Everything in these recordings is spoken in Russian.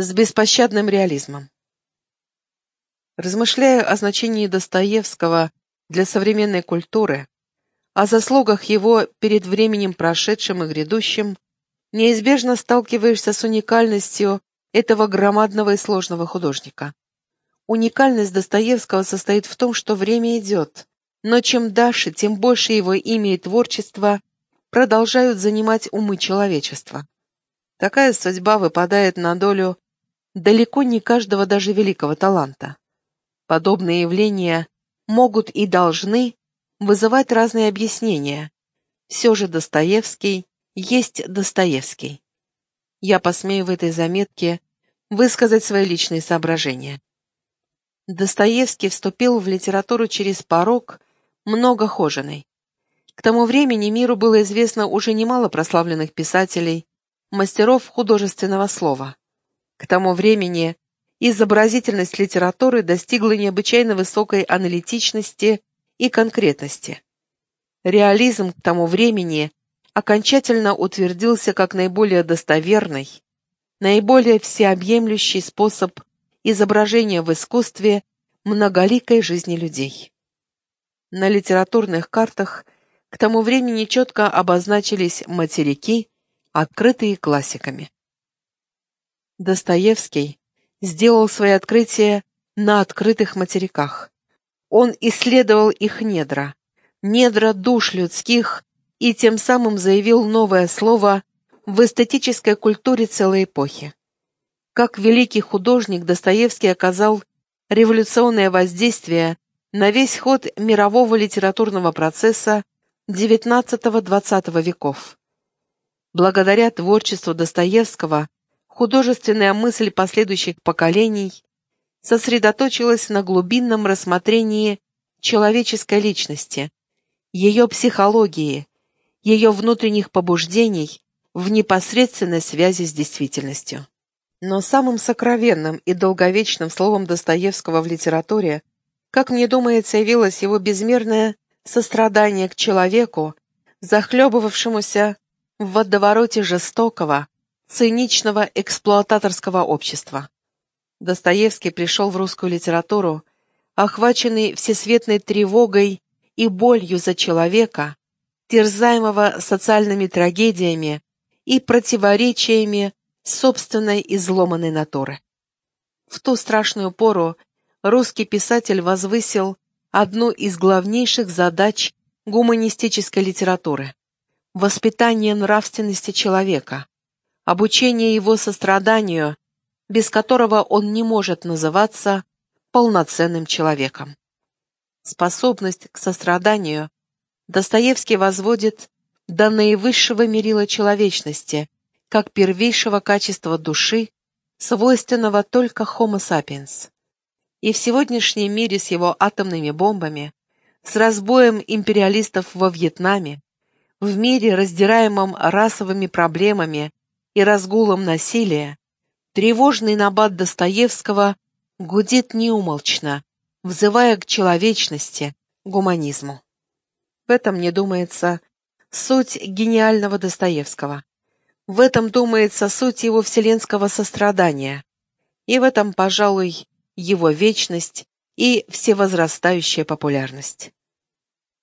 с беспощадным реализмом. Размышляя о значении Достоевского для современной культуры, о заслугах его перед временем прошедшим и грядущим, неизбежно сталкиваешься с уникальностью этого громадного и сложного художника. Уникальность Достоевского состоит в том, что время идет, но чем дальше, тем больше его имя и творчество продолжают занимать умы человечества. Такая судьба выпадает на долю далеко не каждого даже великого таланта. Подобные явления могут и должны вызывать разные объяснения. Все же Достоевский есть Достоевский. Я посмею в этой заметке высказать свои личные соображения. Достоевский вступил в литературу через порог многохоженный. К тому времени миру было известно уже немало прославленных писателей, мастеров художественного слова. К тому времени изобразительность литературы достигла необычайно высокой аналитичности и конкретности. Реализм к тому времени окончательно утвердился как наиболее достоверный, наиболее всеобъемлющий способ изображения в искусстве многоликой жизни людей. На литературных картах к тому времени четко обозначились материки, открытые классиками. Достоевский сделал свои открытия на открытых материках. Он исследовал их недра, недра душ людских, и тем самым заявил новое слово в эстетической культуре целой эпохи. Как великий художник Достоевский оказал революционное воздействие на весь ход мирового литературного процесса XIX-XX веков. Благодаря творчеству Достоевского художественная мысль последующих поколений сосредоточилась на глубинном рассмотрении человеческой личности, ее психологии, ее внутренних побуждений в непосредственной связи с действительностью. Но самым сокровенным и долговечным словом Достоевского в литературе, как мне думается, явилось его безмерное сострадание к человеку, захлебывавшемуся в водовороте жестокого, циничного эксплуататорского общества. Достоевский пришел в русскую литературу, охваченный всесветной тревогой и болью за человека, терзаемого социальными трагедиями и противоречиями собственной изломанной натуры. В ту страшную пору русский писатель возвысил одну из главнейших задач гуманистической литературы – воспитание нравственности человека, обучение его состраданию, без которого он не может называться полноценным человеком. Способность к состраданию Достоевский возводит до наивысшего мерила человечности, как первейшего качества души, свойственного только Homo sapiens. И в сегодняшнем мире с его атомными бомбами, с разбоем империалистов во Вьетнаме, в мире, раздираемом расовыми проблемами и разгулом насилия, тревожный набат Достоевского гудит неумолчно, взывая к человечности, гуманизму. В этом, мне думается, суть гениального Достоевского. В этом, думается, суть его вселенского сострадания. И в этом, пожалуй, его вечность и всевозрастающая популярность.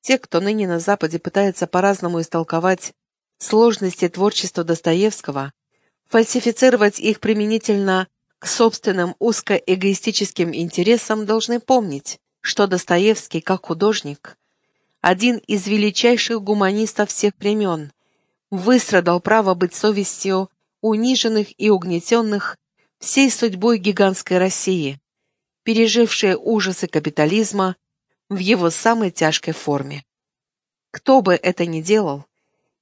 Те, кто ныне на Западе пытается по-разному истолковать сложности творчества Достоевского, фальсифицировать их применительно к собственным узкоэгоистическим интересам, должны помнить, что Достоевский, как художник, один из величайших гуманистов всех времен, выстрадал право быть совестью униженных и угнетенных всей судьбой гигантской России, пережившей ужасы капитализма в его самой тяжкой форме. Кто бы это ни делал,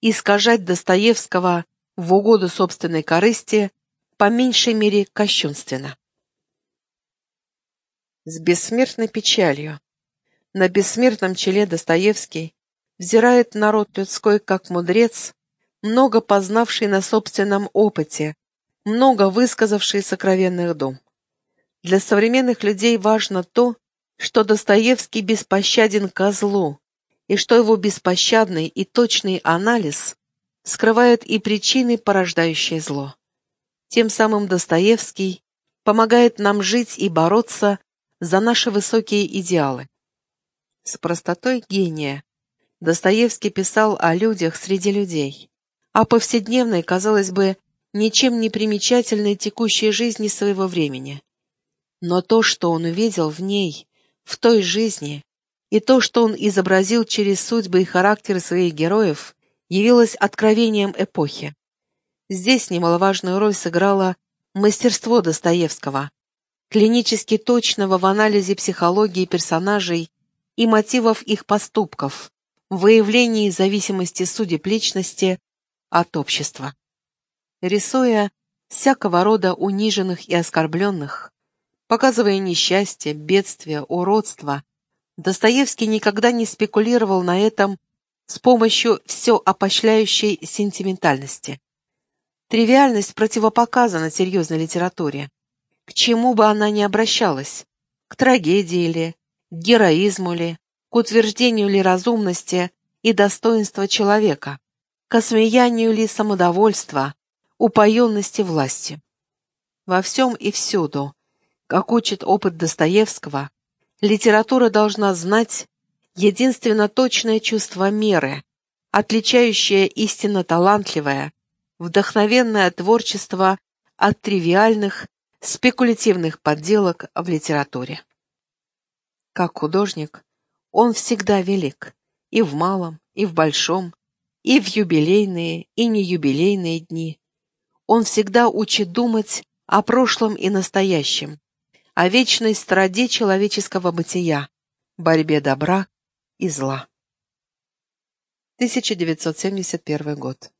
искажать Достоевского в угоду собственной корысти, по меньшей мере кощунственно. С бессмертной печалью на бессмертном челе Достоевский взирает народ людской как мудрец, много познавший на собственном опыте, много высказавший сокровенных дум. Для современных людей важно то, что Достоевский беспощаден козлу, и что его беспощадный и точный анализ скрывает и причины, порождающие зло. Тем самым Достоевский помогает нам жить и бороться за наши высокие идеалы. С простотой гения Достоевский писал о людях среди людей, о повседневной, казалось бы, ничем не примечательной текущей жизни своего времени. Но то, что он увидел в ней, в той жизни, и то, что он изобразил через судьбы и характеры своих героев, явилось откровением эпохи. Здесь немаловажную роль сыграло мастерство Достоевского, клинически точного в анализе психологии персонажей и мотивов их поступков, в выявлении зависимости судеб личности от общества. Рисуя всякого рода униженных и оскорбленных, показывая несчастье, бедствие, уродство, Достоевский никогда не спекулировал на этом с помощью все опощляющей сентиментальности. Тривиальность противопоказана серьезной литературе. К чему бы она ни обращалась, к трагедии ли, к героизму ли, к утверждению ли разумности и достоинства человека, к осмеянию ли самодовольства, упоенности власти. Во всем и всюду, как учит опыт Достоевского, литература должна знать единственно точное чувство меры, отличающее истинно талантливое, вдохновенное творчество от тривиальных, спекулятивных подделок в литературе. Как художник, он всегда велик, и в малом, и в большом, и в юбилейные, и неюбилейные дни. Он всегда учит думать о прошлом и настоящем, о вечной страде человеческого бытия, борьбе добра и зла. 1971 год.